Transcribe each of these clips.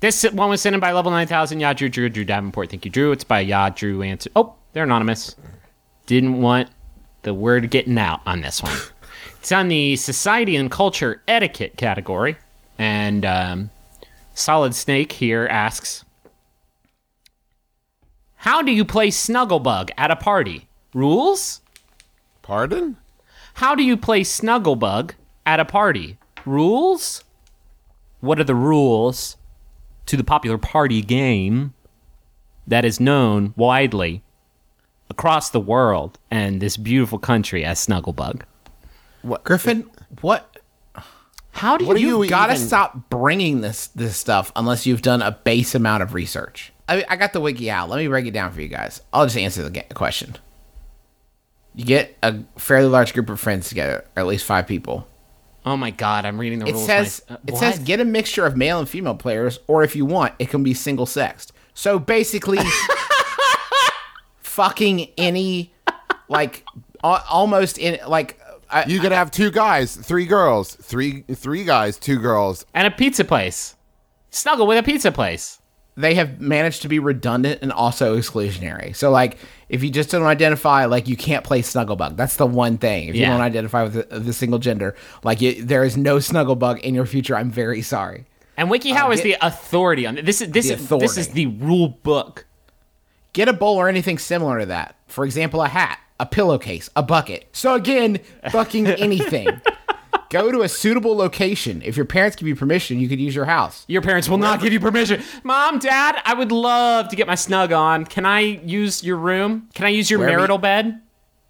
This one was sent in by level 9000. Yeah, Drew, Drew, Drew Davenport. Thank you, Drew. It's by Yeah, Drew Answer. Oh, they're anonymous. Didn't want the word getting out on this one. it's on the society and culture etiquette category. And um, Solid Snake here asks How do you play Snugglebug at a party? Rules? Pardon? How do you play Snugglebug at a party? Rules? What are the rules to the popular party game that is known widely across the world and this beautiful country as Snugglebug? Griffin, what? How do What do you? you Gotta even- stop bringing this this stuff unless you've done a base amount of research. I, I got the wiki out. Let me break it down for you guys. I'll just answer the question. You get a fairly large group of friends together, or at least five people. Oh my god, I'm reading the It rules. says my- uh, it says get a mixture of male and female players, or if you want, it can be single sexed. So basically, fucking any like al- almost in like I, You could have two guys, three girls, three three guys, two girls. and a pizza place. Snuggle with a pizza place. They have managed to be redundant and also exclusionary. So like if you just don't identify like you can't play Snugglebug. That's the one thing. If you don't identify with the, the single gender, like you, there is no Snugglebug in your future. I'm very sorry. And WikiHow is Uh, get- the authority on this. Is this is this is the rule book. Get a bowl or anything similar to that. For example, a hat, a pillowcase, a bucket. So again, fucking anything. Go to a suitable location. If your parents give you permission, you could use your house. Your parents will not give you permission. Mom, Dad, I would love to get my snug on. Can I use your room? Can I use your Wherever you- marital bed?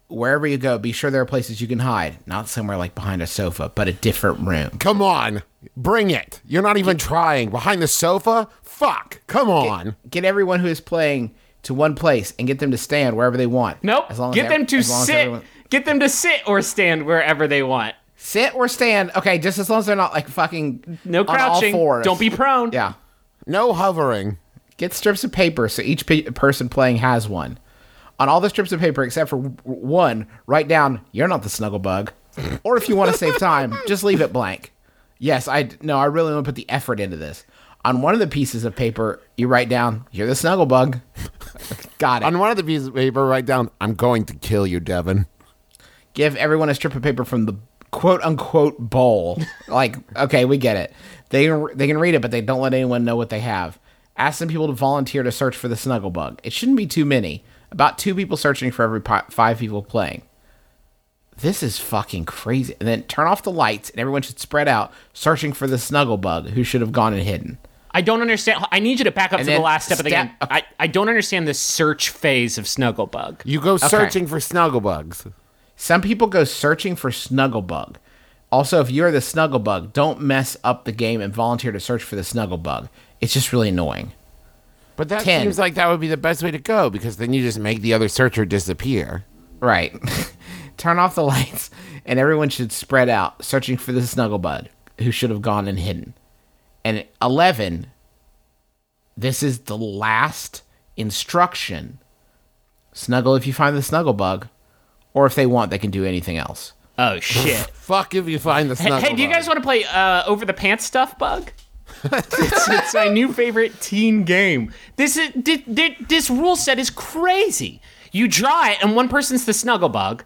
Wherever you go, be sure there are places you can hide. Not somewhere like behind a sofa, but a different room. Come on, bring it. You're not even trying. Behind the sofa? Fuck. Come on. get everyone who is playing to one place and get them to stand wherever they want. Nope. As long as Get ev- them to as long as sit. everyone- Get them to sit or stand wherever they want. Sit or stand. Okay, just as long as they're not like fucking No on all crouching. fours. Don't be prone. Yeah. No hovering. Get strips of paper so each pe- person playing has one. On all the strips of paper except for one, write down "You're not the snuggle bug. or if you want to save time, just leave it blank. Yes, I no, I really want to put the effort into this. On one of the pieces of paper, you write down "You're the snuggle bug. Got it. On one of the pieces of paper, write down, I'm going to kill you, Devin. give everyone a strip of paper from the quote unquote bowl. like, okay, we get it. They can, they can read it, but they don't let anyone know what they have. Ask some people to volunteer to search for the snuggle bug. It shouldn't be too many. About two people searching for every five people playing. This is fucking crazy. And then turn off the lights, and everyone should spread out searching for the snuggle bug who should have gone and hidden. I don't understand. I need you to back up And to the last step of the game. I, I don't understand the search phase of Snugglebug. You go searching for snugglebugs. Some people go searching for Snugglebug. Also, if you're the Snugglebug, don't mess up the game and volunteer to search for the Snugglebug. It's just really annoying. But that 10. seems like that would be the best way to go because then you just make the other searcher disappear. Right. Turn off the lights, and everyone should spread out searching for the Snugglebug who should have gone and hidden. And 11, this is the last instruction. Snuggle if you find the Snugglebug, or if they want, they can do anything else. Oh shit! Fuck if you find the hey, snugglebug. hey, do you guys want to play uh, over the pants stuff, Bug? it's, it's my new favorite teen game. This is thi- thi- this rule set is crazy. You draw it, and one person's the Snugglebug,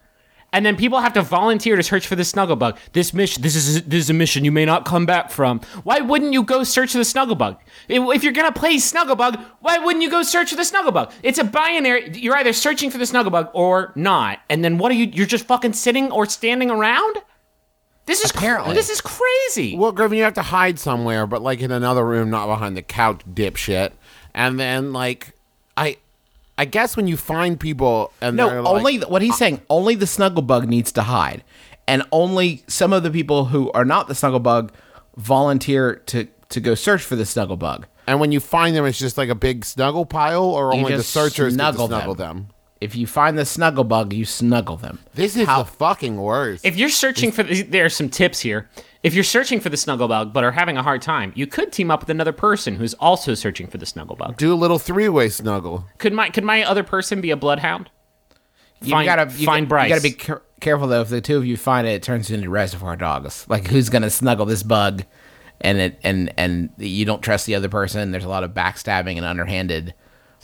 and then people have to volunteer to search for the Snugglebug. This mission, this is this is a mission you may not come back from. Why wouldn't you go search for the Snugglebug? If, if you're gonna play Snugglebug, why wouldn't you go search for the Snugglebug? It's a binary. You're either searching for the Snugglebug or not. And then what are you? You're just fucking sitting or standing around. This is Apparently. This is crazy. Well, Griffin, you have to hide somewhere, but like in another room, not behind the couch, dipshit. And then like, I, I guess when you find people and No, they're like- only what he's uh, saying. Only the snuggle bug needs to hide, and only some of the people who are not the snuggle bug volunteer to to go search for the snuggle bug. and when you find them, it's just like a big snuggle pile, or only the searchers snuggle snuggle them. them. If you find the snuggle bug, you snuggle them. This is the fucking worst. If you're searching for, the, there are some tips here. If you're searching for the snuggle bug but are having a hard time, you could team up with another person who's also searching for the snuggle bug. Do a little three-way snuggle. Could my could my other person be a bloodhound? You Find- gotta you find Bryce. You gotta be care- careful though. If the two of you find it, it turns into Reservoir Dogs. Like who's gonna snuggle this bug and it and and you don't trust the other person. There's a lot of backstabbing and underhanded.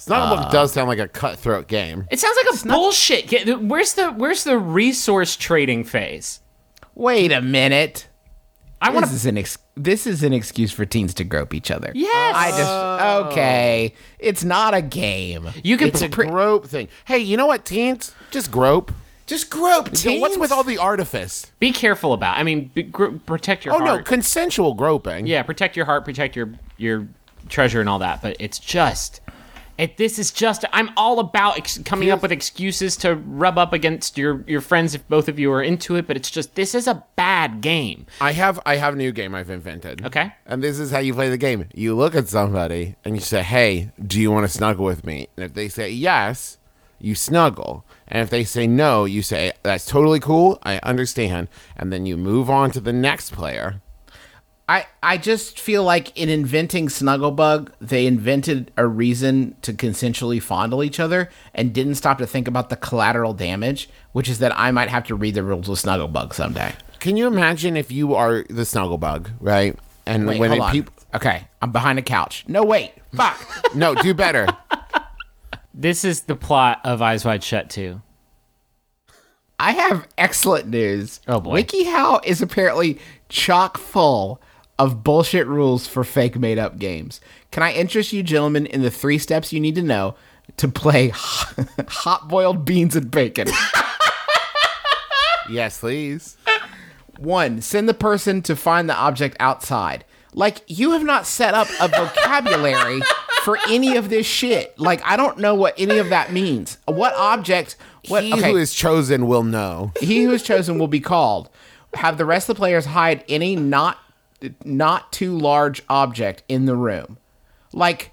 Snugglebug uh, does sound like a cutthroat game. It sounds like a bullshit. ga- Where's the where's the resource trading phase? Wait a minute. I want This to. is an ex- this is an excuse for teens to grope each other. Yes. I just oh. okay. It's not a game. You can It's a grope thing. Hey, you know what, teens? Just grope. Just grope So. What's with all the artifice? be careful about. I mean, be, gr- protect your Oh no, consensual groping. yeah, protect your heart, protect your your treasure and all that. But it's just. It, this is just I'm all about ex- coming up with excuses to rub up against your your friends if both of you are into it, but it's just this is a bad game. I have I have a new game I've invented. Okay. And this is how you play the game. You look at somebody and you say, "Hey, do you want to snuggle with me?" And if they say yes, you snuggle. And if they say no, you say, "That's totally cool. I understand." And then you move on to the next player. I, I just feel like in inventing Snugglebug, they invented a reason to consensually fondle each other and didn't stop to think about the collateral damage, which is that I might have to read the rules of Snugglebug someday. Can you imagine if you are the snugglebug, right? And Wait, when hold on. peop- okay, I'm behind a couch. No, wait. Fuck. no, do better. This is the plot of Eyes Wide Shut 2. I have excellent news. Oh, boy. WikiHow is apparently chock full of bullshit rules for fake made up games. Can I interest you gentlemen in the three steps you need to know to play hot boiled beans and bacon? yes, please. One, send the person to find the object outside. Like, you have not set up a vocabulary for any of this shit. Like, I don't know what any of that means. What object? What? he okay. who is chosen will know. he who is chosen will be called. Have the rest of the players hide any not not too large object in the room. Like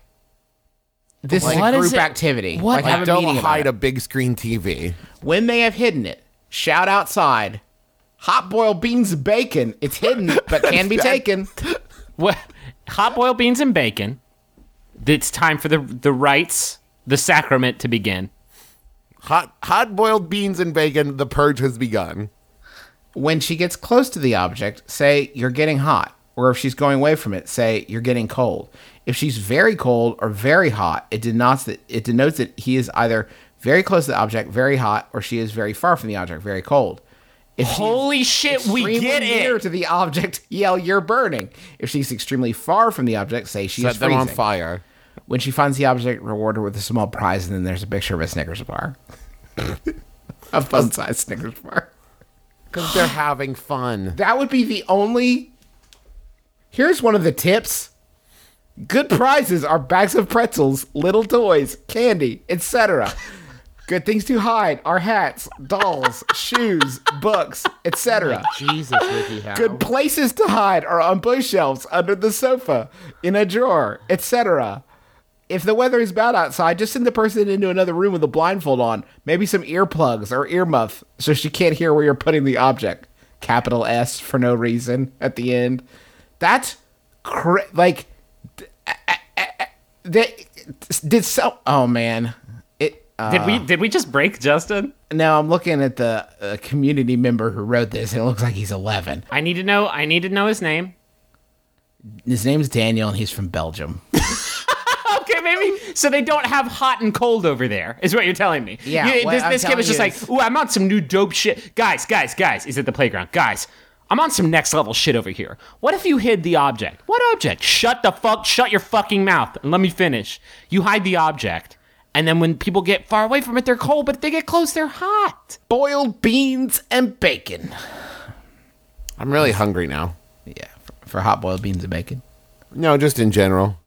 this is What a is group it? activity. What? Like, have Don't meeting hide a big screen TV. When they have hidden it, shout outside. Hot boiled beans and bacon. It's hidden, but can be taken. What? Hot boiled beans and bacon. It's time for the the rites, the sacrament to begin. Hot hot boiled beans and bacon. The purge has begun. When she gets close to the object, say you're getting hot. Or if she's going away from it, say you're getting cold. If she's very cold or very hot, it denotes that it denotes that he is either very close to the object, very hot, or she is very far from the object, very cold. If Holy shit, we extremely get near it. to the object, yell "You're burning!" If she's extremely far from the object, say she's Set them on fire. When she finds the object, reward her with a small prize, and then there's a picture of a Snickers bar, a fun-sized Snickers bar. Because they're having fun. That would be the only. Here's one of the tips. Good prizes are bags of pretzels, little toys, candy, etc. Good things to hide are hats, dolls, shoes, books, etc. Oh, Jesus, WikiHow. Good places to hide are on bookshelves, under the sofa, in a drawer, etc. If the weather is bad outside, just send the person into another room with a blindfold on, maybe some earplugs or earmuff, so she can't hear where you're putting the object. Capital S for no reason at the end. That's cra- like th- that did so. Oh man, it. Uh, Did we did we just break Justin? No, I'm looking at the uh, community member who wrote this, and it looks like he's 11. I need to know. I need to know his name. His name's Daniel, and he's from Belgium. Okay, maybe so they don't have hot and cold over there. Is what you're telling me? Yeah, You- this this kid was just like, you "Ooh, I'm on some new dope shit." Guys, guys, guys, he's at the playground. Guys, I'm on some next level shit over here. What if you hid the object? What object? Shut the fuck. Shut your fucking mouth and let me finish. You hide the object, and then when people get far away from it, they're cold. But if they get close, they're hot. Boiled beans and bacon. I'm really hungry now. Yeah, for, for hot boiled beans and bacon. No, just in general.